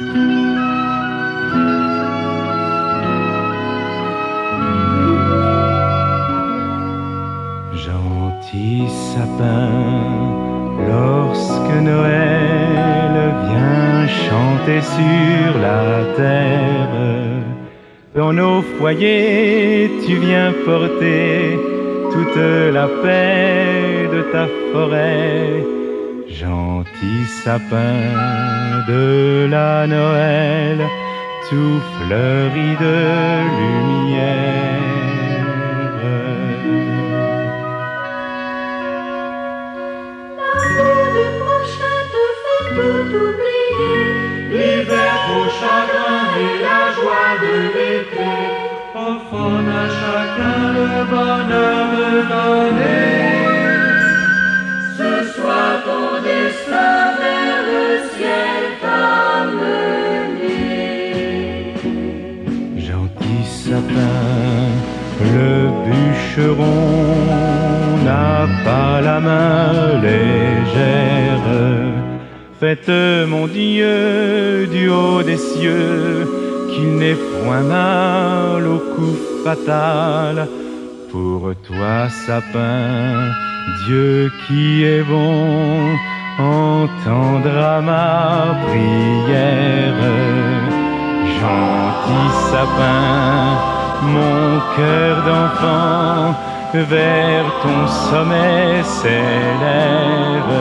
Gentil sapin, lorsque Noël vient chanter sur la terre, dans nos foyers tu viens porter toute la paix de ta forêt. Gentil sapin de la Noël, tout fleuri de lumière. L'amour du prochain te fait tout oublier. L'hiver, au chagrin et la joie de l'été offrent à chacun le bonheur de l'année. Sapin, le bûcheron n'a pas la main légère. Faites, mon Dieu, du haut des cieux, qu'il n'ait point mal au coup fatal. Pour toi, sapin, Dieu qui est bon, entendra ma prière. Gentil sapin, mon cœur d'enfant vers ton sommet s'élève.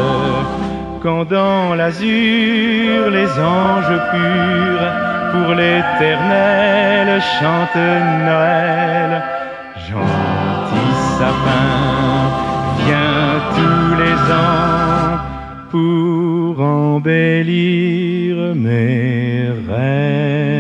Quand dans l'azur les anges purs pour l'éternel chantent Noël. Gentil sapin, viens tous les ans pour embellir mes rêves.